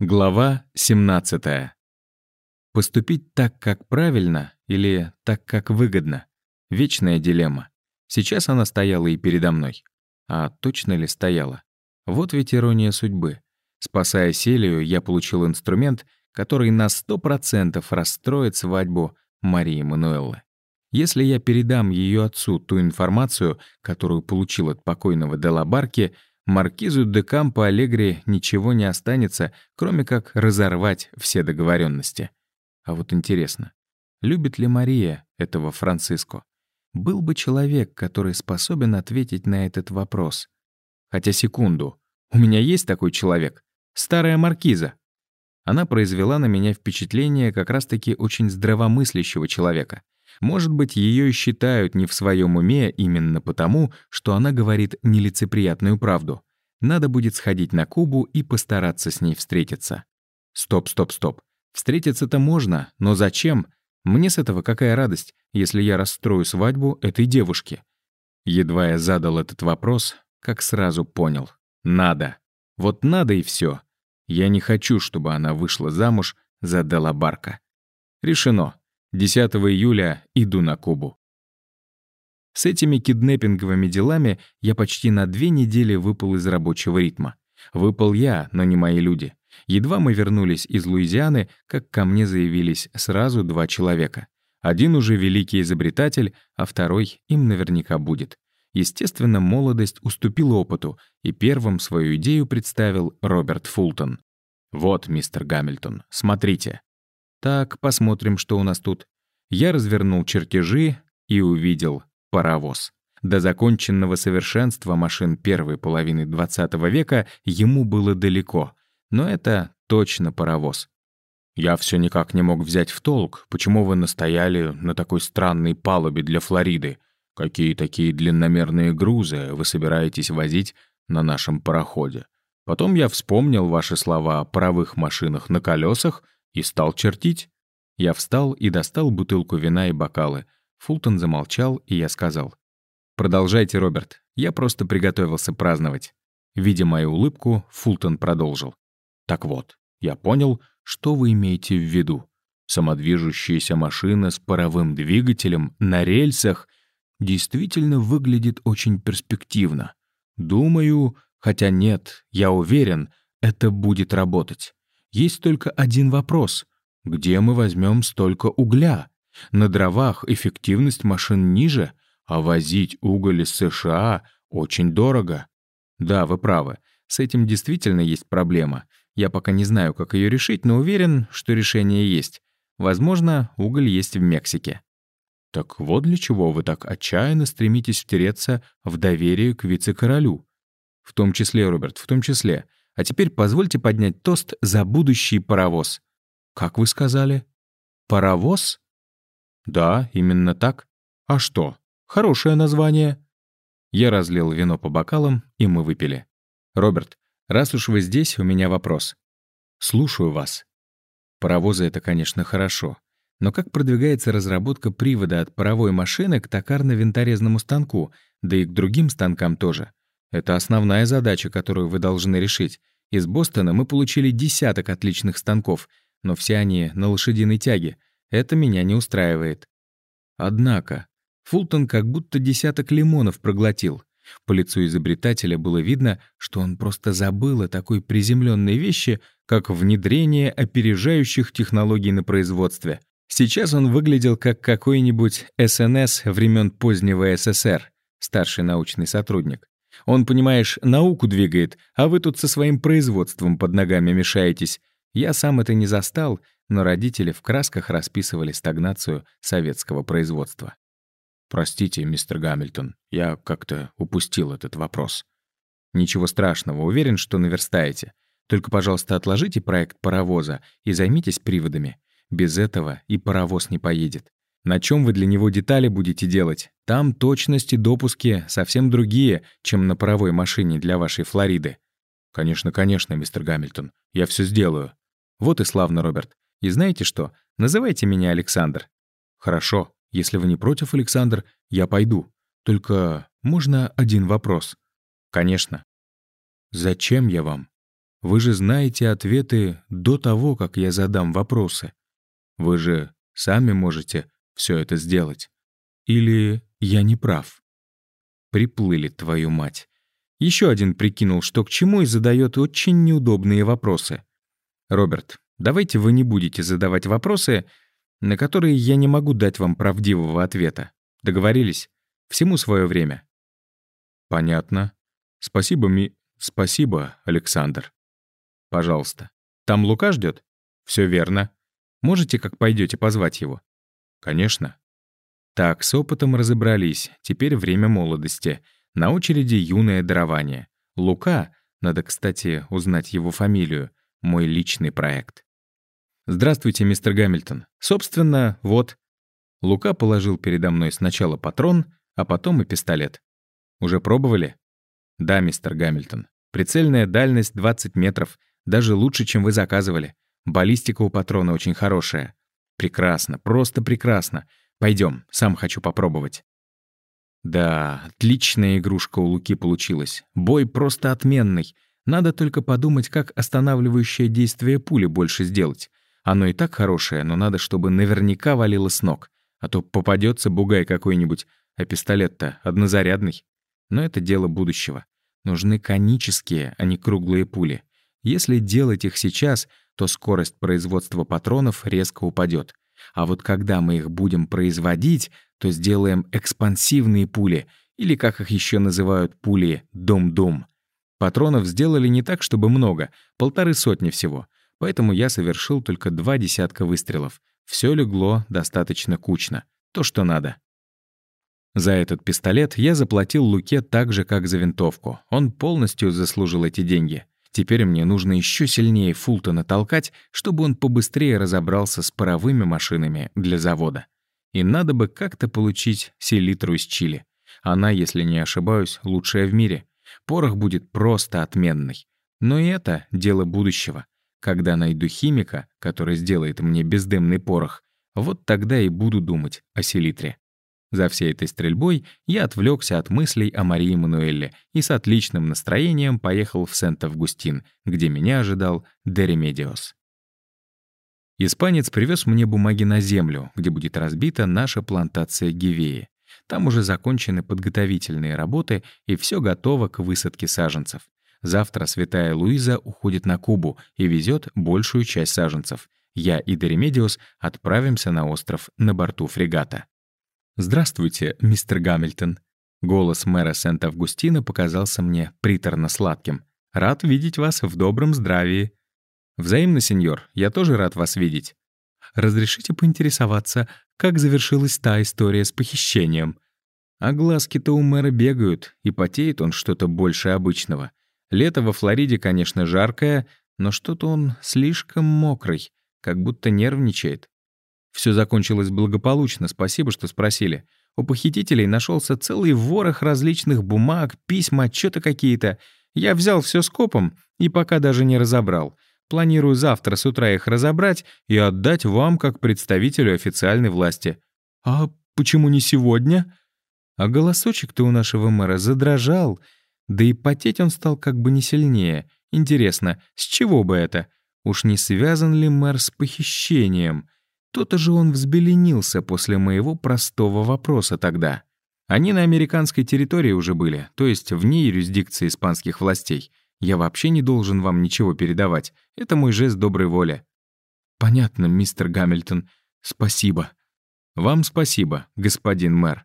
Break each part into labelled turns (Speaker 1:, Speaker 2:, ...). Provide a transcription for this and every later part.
Speaker 1: Глава 17. Поступить так, как правильно, или так, как выгодно? Вечная дилемма. Сейчас она стояла и передо мной. А точно ли стояла? Вот ведь ирония судьбы. Спасая Селию, я получил инструмент, который на 100% расстроит свадьбу Марии Мануэллы. Если я передам ее отцу ту информацию, которую получил от покойного Делабарки, Маркизу де Кампо Аллегри ничего не останется, кроме как разорвать все договоренности. А вот интересно, любит ли Мария этого Франциско? Был бы человек, который способен ответить на этот вопрос. Хотя секунду, у меня есть такой человек? Старая Маркиза. Она произвела на меня впечатление как раз-таки очень здравомыслящего человека. Может быть, ее и считают не в своем уме именно потому, что она говорит нелицеприятную правду. Надо будет сходить на Кубу и постараться с ней встретиться. Стоп, стоп, стоп. Встретиться-то можно, но зачем? Мне с этого какая радость, если я расстрою свадьбу этой девушки? Едва я задал этот вопрос, как сразу понял. Надо. Вот надо и все. Я не хочу, чтобы она вышла замуж за Делабарка. Решено. 10 июля иду на Кубу. С этими киднеппинговыми делами я почти на две недели выпал из рабочего ритма. Выпал я, но не мои люди. Едва мы вернулись из Луизианы, как ко мне заявились сразу два человека. Один уже великий изобретатель, а второй им наверняка будет. Естественно, молодость уступила опыту, и первым свою идею представил Роберт Фултон. «Вот, мистер Гамильтон, смотрите». «Так, посмотрим, что у нас тут». Я развернул чертежи и увидел паровоз. До законченного совершенства машин первой половины XX века ему было далеко, но это точно паровоз. Я все никак не мог взять в толк, почему вы настояли на такой странной палубе для Флориды. Какие такие длинномерные грузы вы собираетесь возить на нашем пароходе? Потом я вспомнил ваши слова о паровых машинах на колесах и стал чертить. Я встал и достал бутылку вина и бокалы. Фултон замолчал, и я сказал. «Продолжайте, Роберт. Я просто приготовился праздновать». Видя мою улыбку, Фултон продолжил. «Так вот, я понял, что вы имеете в виду. Самодвижущаяся машина с паровым двигателем на рельсах действительно выглядит очень перспективно. Думаю, хотя нет, я уверен, это будет работать. Есть только один вопрос. Где мы возьмем столько угля? На дровах эффективность машин ниже, а возить уголь из США очень дорого. Да, вы правы, с этим действительно есть проблема. Я пока не знаю, как ее решить, но уверен, что решение есть. Возможно, уголь есть в Мексике. Так вот для чего вы так отчаянно стремитесь втереться в доверие к вице-королю. В том числе, Роберт, в том числе. А теперь позвольте поднять тост за будущий паровоз. Как вы сказали? Паровоз? Да, именно так. А что? Хорошее название. Я разлил вино по бокалам, и мы выпили. Роберт, раз уж вы здесь, у меня вопрос. Слушаю вас. Паровозы — это, конечно, хорошо. Но как продвигается разработка привода от паровой машины к токарно-винторезному станку, да и к другим станкам тоже? Это основная задача, которую вы должны решить. Из Бостона мы получили десяток отличных станков, но все они на лошадиной тяге — это меня не устраивает. Однако, Фултон как будто десяток лимонов проглотил. По лицу изобретателя было видно, что он просто забыл о такой приземленной вещи, как внедрение опережающих технологий на производстве. Сейчас он выглядел как какой-нибудь СНС времен позднего СССР, старший научный сотрудник. Он, понимаешь, науку двигает, а вы тут со своим производством под ногами мешаетесь. Я сам это не застал, но родители в красках расписывали стагнацию советского производства. «Простите, мистер Гамильтон, я как-то упустил этот вопрос». «Ничего страшного, уверен, что наверстаете. Только, пожалуйста, отложите проект паровоза и займитесь приводами. Без этого и паровоз не поедет. На чем вы для него детали будете делать? Там точности допуски совсем другие, чем на паровой машине для вашей Флориды». «Конечно, конечно, мистер Гамильтон, я все сделаю». «Вот и славно, Роберт. И знаете что? Называйте меня Александр. Хорошо, если вы не против, Александр, я пойду. Только можно один вопрос? Конечно. Зачем я вам? Вы же знаете ответы до того, как я задам вопросы. Вы же сами можете все это сделать. Или я не прав? Приплыли, твою мать. Еще один прикинул, что к чему, и задает очень неудобные вопросы. «Роберт, давайте вы не будете задавать вопросы, на которые я не могу дать вам правдивого ответа. Договорились? Всему свое время». «Понятно. Спасибо, ми... Спасибо, Александр. Пожалуйста. Там Лука ждет? Все верно. Можете, как пойдете, позвать его? Конечно. Так, с опытом разобрались. Теперь время молодости. На очереди юное дарование. Лука, надо, кстати, узнать его фамилию, мой личный проект. «Здравствуйте, мистер Гамильтон. Собственно, вот». Лука положил передо мной сначала патрон, а потом и пистолет. «Уже пробовали?» «Да, мистер Гамильтон. Прицельная дальность 20 метров, даже лучше, чем вы заказывали. Баллистика у патрона очень хорошая. Прекрасно, просто прекрасно. Пойдем, сам хочу попробовать». Да, отличная игрушка у Луки получилась. Бой просто отменный. Надо только подумать, как останавливающее действие пули больше сделать. Оно и так хорошее, но надо, чтобы наверняка валило с ног. А то попадется бугай какой-нибудь, а пистолет-то однозарядный. Но это дело будущего. Нужны конические, а не круглые пули. Если делать их сейчас, то скорость производства патронов резко упадет. А вот когда мы их будем производить, то сделаем экспансивные пули, или, как их еще называют, пули «дум-дум». Патронов сделали не так, чтобы много, полторы сотни всего. Поэтому я совершил только два десятка выстрелов. Все легло достаточно кучно. То, что надо. За этот пистолет я заплатил Луке так же, как за винтовку. Он полностью заслужил эти деньги. Теперь мне нужно еще сильнее Фултона толкать, чтобы он побыстрее разобрался с паровыми машинами для завода. И надо бы как-то получить селитру из Чили. Она, если не ошибаюсь, лучшая в мире. Порох будет просто отменный. Но и это дело будущего. Когда найду химика, который сделает мне бездымный порох, вот тогда и буду думать о селитре. За всей этой стрельбой я отвлекся от мыслей о Марии Мануэле и с отличным настроением поехал в Сент-Августин, где меня ожидал Деремедиос. Испанец привез мне бумаги на землю, где будет разбита наша плантация гевеи. Там уже закончены подготовительные работы, и все готово к высадке саженцев. Завтра «Святая Луиза» уходит на Кубу и везет большую часть саженцев. Я и де Ремедиос отправимся на остров на борту фрегата. «Здравствуйте, мистер Гамильтон». Голос мэра Сент-Августина показался мне приторно-сладким. «Рад видеть вас в добром здравии». «Взаимно, сеньор, я тоже рад вас видеть». «Разрешите поинтересоваться, как завершилась та история с похищением?» А глазки-то у мэра бегают, и потеет он что-то больше обычного. Лето во Флориде, конечно, жаркое, но что-то он слишком мокрый, как будто нервничает. Все закончилось благополучно, спасибо, что спросили. У похитителей нашелся целый ворох различных бумаг, письма, отчеты какие-то. Я взял все скопом и пока даже не разобрал. Планирую завтра с утра их разобрать и отдать вам как представителю официальной власти. А почему не сегодня? А голосочек-то у нашего мэра задрожал. Да и потеть он стал как бы не сильнее. Интересно, с чего бы это? Уж не связан ли мэр с похищением? То-то же он взбеленился после моего простого вопроса тогда. Они на американской территории уже были, то есть вне юрисдикции испанских властей. Я вообще не должен вам ничего передавать. Это мой жест доброй воли». «Понятно, мистер Гамильтон. Спасибо». «Вам спасибо, господин мэр».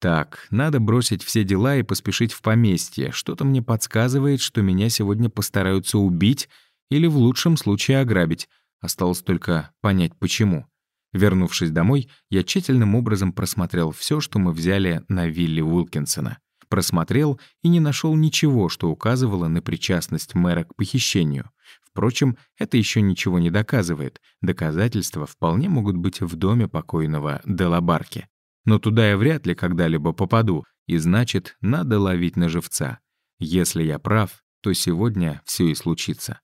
Speaker 1: Так, надо бросить все дела и поспешить в поместье. Что-то мне подсказывает, что меня сегодня постараются убить или в лучшем случае ограбить. Осталось только понять, почему. Вернувшись домой, я тщательным образом просмотрел все, что мы взяли на вилле Уилкинсона. Просмотрел и не нашел ничего, что указывало на причастность мэра к похищению. Впрочем, это еще ничего не доказывает. Доказательства вполне могут быть в доме покойного Делабарки. Но туда я вряд ли когда-либо попаду, и значит, надо ловить на живца. Если я прав, то сегодня все и случится.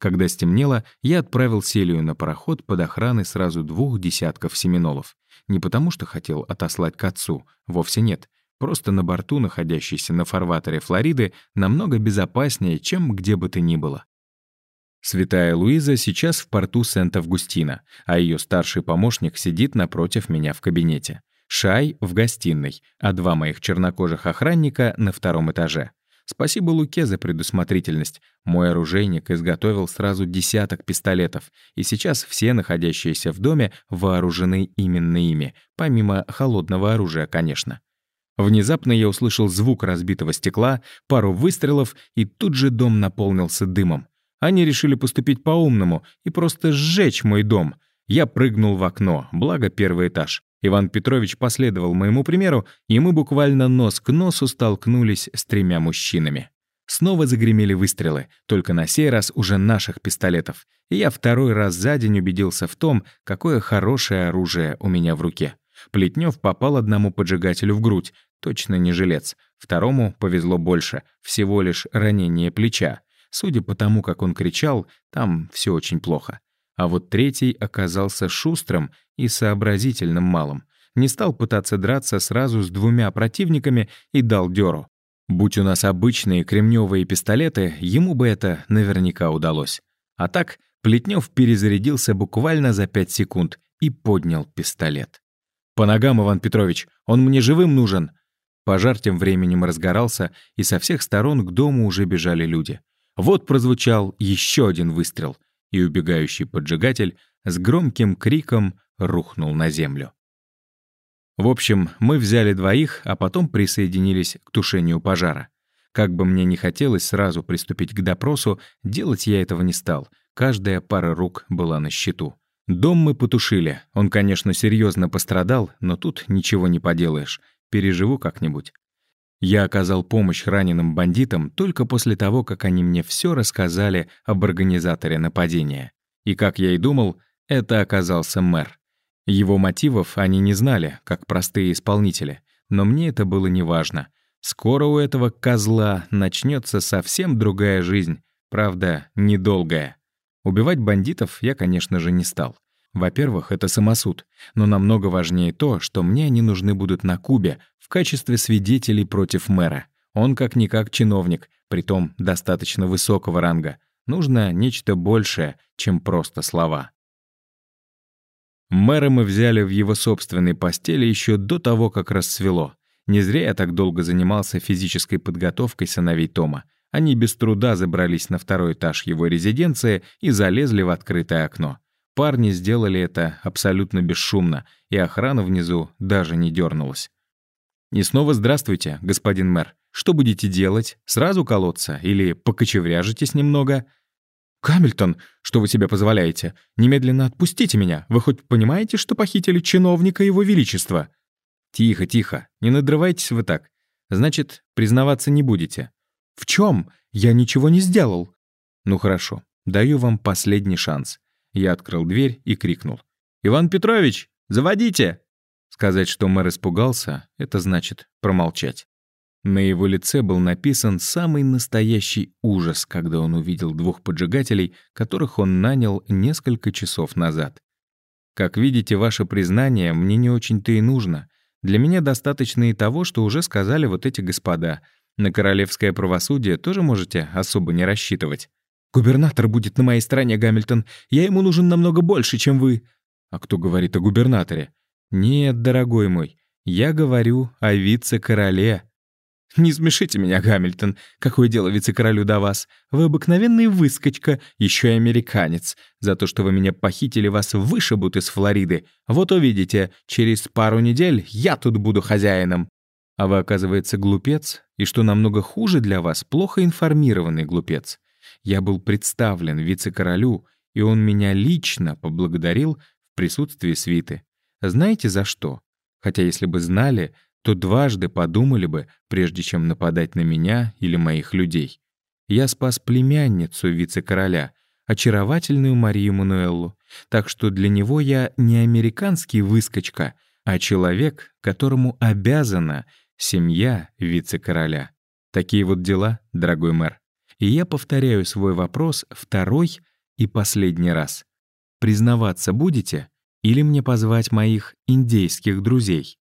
Speaker 1: Когда стемнело, я отправил Селию на пароход под охраной сразу двух десятков семинолов. Не потому, что хотел отослать к отцу, вовсе нет. Просто на борту, находящийся на фарватере Флориды, намного безопаснее, чем где бы то ни было. Святая Луиза сейчас в порту Сент-Августина, а ее старший помощник сидит напротив меня в кабинете. Шай в гостиной, а два моих чернокожих охранника на втором этаже. Спасибо Луке за предусмотрительность. Мой оружейник изготовил сразу десяток пистолетов, и сейчас все находящиеся в доме вооружены именно ими, помимо холодного оружия, конечно. Внезапно я услышал звук разбитого стекла, пару выстрелов, и тут же дом наполнился дымом. Они решили поступить по-умному и просто сжечь мой дом. Я прыгнул в окно, благо первый этаж. Иван Петрович последовал моему примеру, и мы буквально нос к носу столкнулись с тремя мужчинами. Снова загремели выстрелы, только на сей раз уже наших пистолетов. И я второй раз за день убедился в том, какое хорошее оружие у меня в руке. Плетнев попал одному поджигателю в грудь, точно не жилец. Второму повезло больше, всего лишь ранение плеча. Судя по тому, как он кричал, там все очень плохо. А вот третий оказался шустрым и сообразительным малым. Не стал пытаться драться сразу с двумя противниками и дал дёру. Будь у нас обычные кремневые пистолеты, ему бы это наверняка удалось. А так Плетнев перезарядился буквально за пять секунд и поднял пистолет. «По ногам, Иван Петрович, он мне живым нужен!» Пожар тем временем разгорался, и со всех сторон к дому уже бежали люди. Вот прозвучал еще один выстрел, и убегающий поджигатель с громким криком рухнул на землю. В общем, мы взяли двоих, а потом присоединились к тушению пожара. Как бы мне ни хотелось сразу приступить к допросу, делать я этого не стал. Каждая пара рук была на счету. Дом мы потушили. Он, конечно, серьезно пострадал, но тут ничего не поделаешь. Переживу как-нибудь. Я оказал помощь раненым бандитам только после того, как они мне все рассказали об организаторе нападения. И, как я и думал, это оказался мэр. Его мотивов они не знали, как простые исполнители, но мне это было неважно. Скоро у этого козла начнется совсем другая жизнь, правда, недолгая. Убивать бандитов я, конечно же, не стал. Во-первых, это самосуд, но намного важнее то, что мне они нужны будут на Кубе в качестве свидетелей против мэра. Он как-никак чиновник, притом достаточно высокого ранга. Нужно нечто большее, чем просто слова. Мэра мы взяли в его собственной постели еще до того, как рассвело. Не зря я так долго занимался физической подготовкой сыновей Тома. Они без труда забрались на второй этаж его резиденции и залезли в открытое окно. Парни сделали это абсолютно бесшумно, и охрана внизу даже не дернулась. «И снова здравствуйте, господин мэр. Что будете делать? Сразу колоться или покочевряжетесь немного?» «Камильтон, что вы себе позволяете? Немедленно отпустите меня. Вы хоть понимаете, что похитили чиновника Его Величества?» «Тихо, тихо. Не надрывайтесь вы так. Значит, признаваться не будете». «В чем? Я ничего не сделал». «Ну хорошо. Даю вам последний шанс. Я открыл дверь и крикнул. «Иван Петрович, заводите!» Сказать, что мэр испугался, это значит промолчать. На его лице был написан самый настоящий ужас, когда он увидел двух поджигателей, которых он нанял несколько часов назад. «Как видите, ваше признание мне не очень-то и нужно. Для меня достаточно и того, что уже сказали вот эти господа. На королевское правосудие тоже можете особо не рассчитывать. «Губернатор будет на моей стороне, Гамильтон. Я ему нужен намного больше, чем вы». «А кто говорит о губернаторе?» «Нет, дорогой мой, я говорю о вице-короле». «Не смешите меня, Гамильтон. Какое дело вице-королю до вас? Вы обыкновенный выскочка, еще и американец. За то, что вы меня похитили, вас вышибут из Флориды. Вот увидите, через пару недель я тут буду хозяином». А вы, оказывается, глупец, и что намного хуже для вас, плохо информированный глупец. Я был представлен вице-королю, и он меня лично поблагодарил в присутствии свиты. Знаете за что? Хотя если бы знали, то дважды подумали бы, прежде чем нападать на меня или моих людей. Я спас племянницу вице-короля, очаровательную Марию Мануэллу, так что для него я не американский выскочка, а человек, которому обязана семья вице-короля. Такие вот дела, дорогой мэр. И я повторяю свой вопрос второй и последний раз. Признаваться будете или мне позвать моих индейских друзей?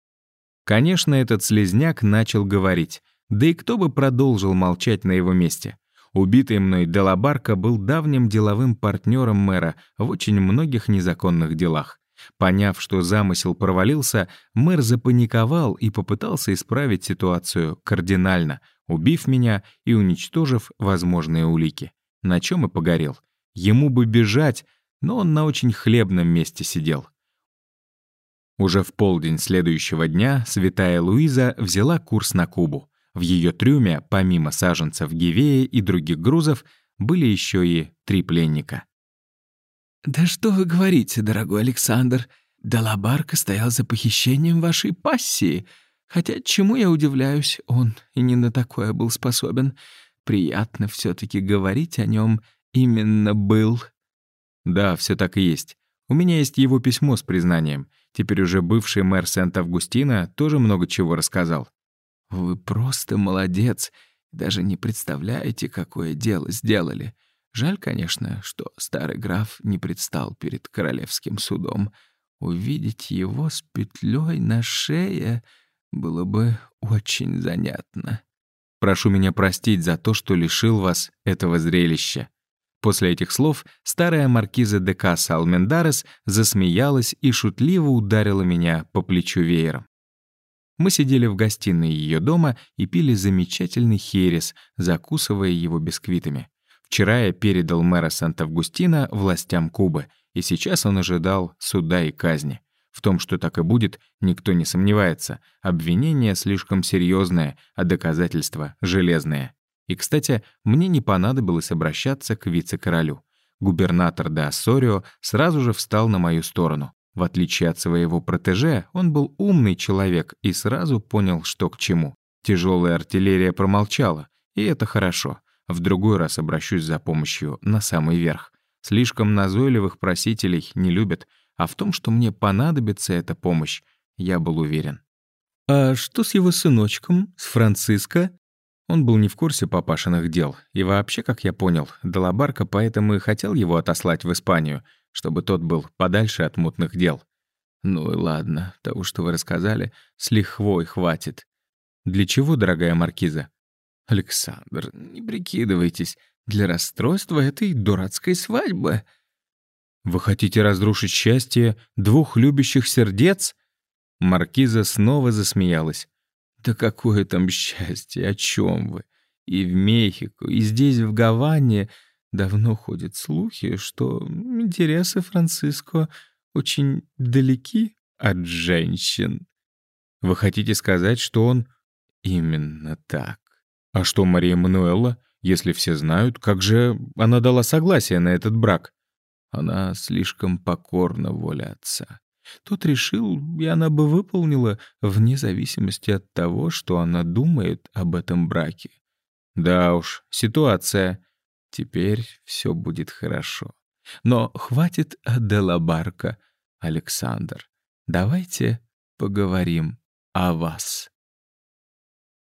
Speaker 1: Конечно, этот слезняк начал говорить. Да и кто бы продолжил молчать на его месте? Убитый мной Делабарка был давним деловым партнером мэра в очень многих незаконных делах. Поняв, что замысел провалился, мэр запаниковал и попытался исправить ситуацию кардинально, убив меня и уничтожив возможные улики. На чем и погорел. Ему бы бежать, но он на очень хлебном месте сидел. Уже в полдень следующего дня святая Луиза взяла курс на Кубу. В ее трюме, помимо саженцев Гивея и других грузов, были еще и три пленника.
Speaker 2: «Да что вы говорите, дорогой Александр? Далабарка стоял за похищением вашей пассии. Хотя чему я удивляюсь, он и не на такое был способен. Приятно все таки говорить о нем именно был».
Speaker 1: «Да, все так и есть. У меня есть его письмо с признанием. Теперь уже бывший мэр Сент-Августина тоже много чего рассказал.
Speaker 2: «Вы просто молодец. Даже не представляете, какое дело сделали. Жаль, конечно, что старый граф не предстал перед королевским судом. Увидеть его с петлей на шее было бы очень занятно.
Speaker 1: Прошу меня простить за то, что лишил вас этого зрелища. После этих слов старая маркиза де Касса Алмендарес засмеялась и шутливо ударила меня по плечу веером. Мы сидели в гостиной ее дома и пили замечательный херес, закусывая его бисквитами. Вчера я передал мэра Сант-Августина властям Кубы, и сейчас он ожидал суда и казни. В том, что так и будет, никто не сомневается. Обвинение слишком серьезное, а доказательства — железные. И, кстати, мне не понадобилось обращаться к вице-королю. Губернатор де Ассорио сразу же встал на мою сторону. В отличие от своего протеже, он был умный человек и сразу понял, что к чему. Тяжелая артиллерия промолчала, и это хорошо. В другой раз обращусь за помощью на самый верх. Слишком назойливых просителей не любят, а в том, что мне понадобится эта помощь, я был уверен.
Speaker 2: «А что с его сыночком, с Франциско?»
Speaker 1: Он был не в курсе папашиных дел, и вообще, как я понял, Далабарка поэтому и хотел его отослать в Испанию, чтобы тот был подальше от мутных дел.
Speaker 2: Ну и ладно, того, что вы рассказали, с лихвой хватит.
Speaker 1: Для чего, дорогая маркиза?
Speaker 2: Александр, не прикидывайтесь, для расстройства этой дурацкой свадьбы.
Speaker 1: Вы хотите разрушить счастье двух любящих сердец? Маркиза снова засмеялась.
Speaker 2: Да какое там счастье, о чем вы? И в Мехико, и здесь, в Гаване, давно ходят слухи, что интересы Франциско очень далеки от женщин.
Speaker 1: Вы хотите сказать, что он...
Speaker 2: Именно так.
Speaker 1: А что Мария Мануэлла, если все знают, как же она дала согласие на этот брак?
Speaker 2: Она слишком покорна воле отца. Тот решил, и она бы выполнила, вне зависимости от того, что она думает об этом браке.
Speaker 1: Да уж, ситуация.
Speaker 2: Теперь все будет хорошо. Но хватит Аделабарка, Александр. Давайте поговорим о вас.